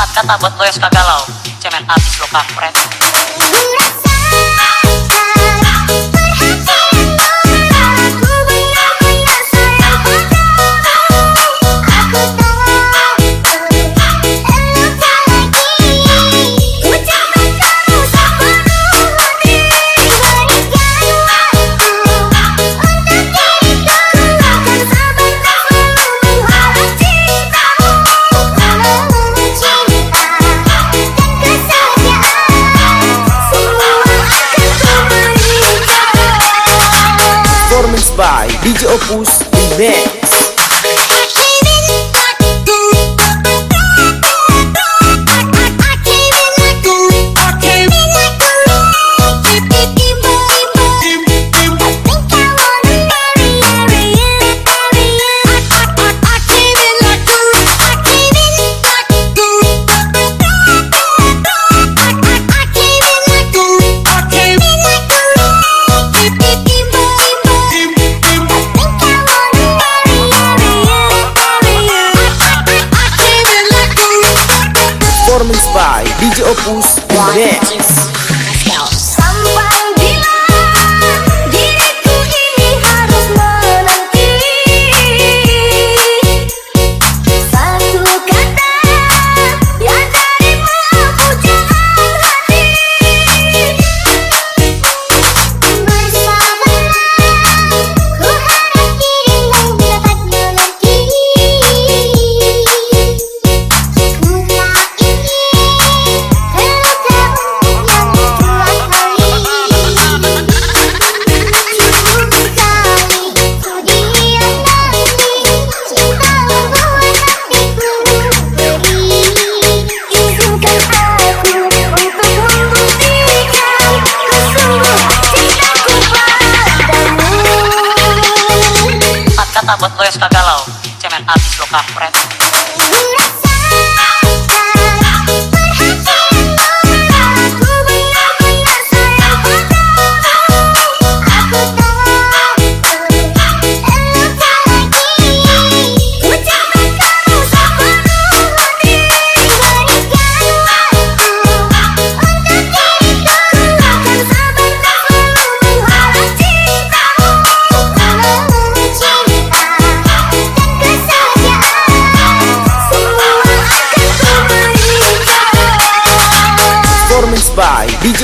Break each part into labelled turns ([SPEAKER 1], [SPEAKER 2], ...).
[SPEAKER 1] empat kata buat lo yang suka galau. Cemen
[SPEAKER 2] abis lo kampret.
[SPEAKER 1] DJ Opus, we back. Kak Fred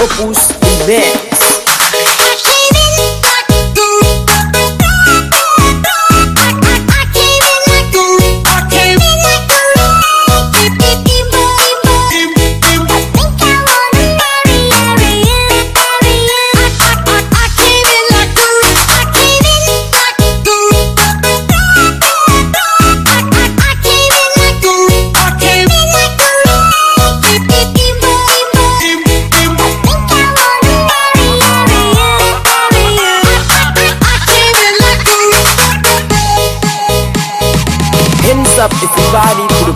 [SPEAKER 1] opus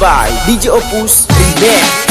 [SPEAKER 3] By DJ Opus Remix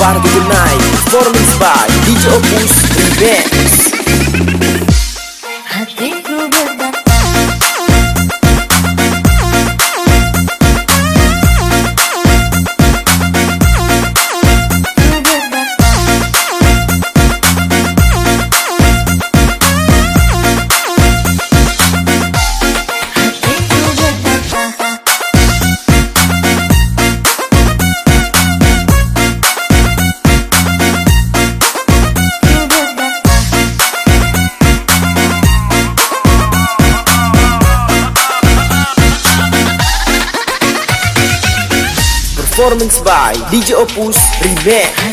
[SPEAKER 2] Barwy Night,
[SPEAKER 3] performance by DJ Opus Remix. DJ Opus Remix.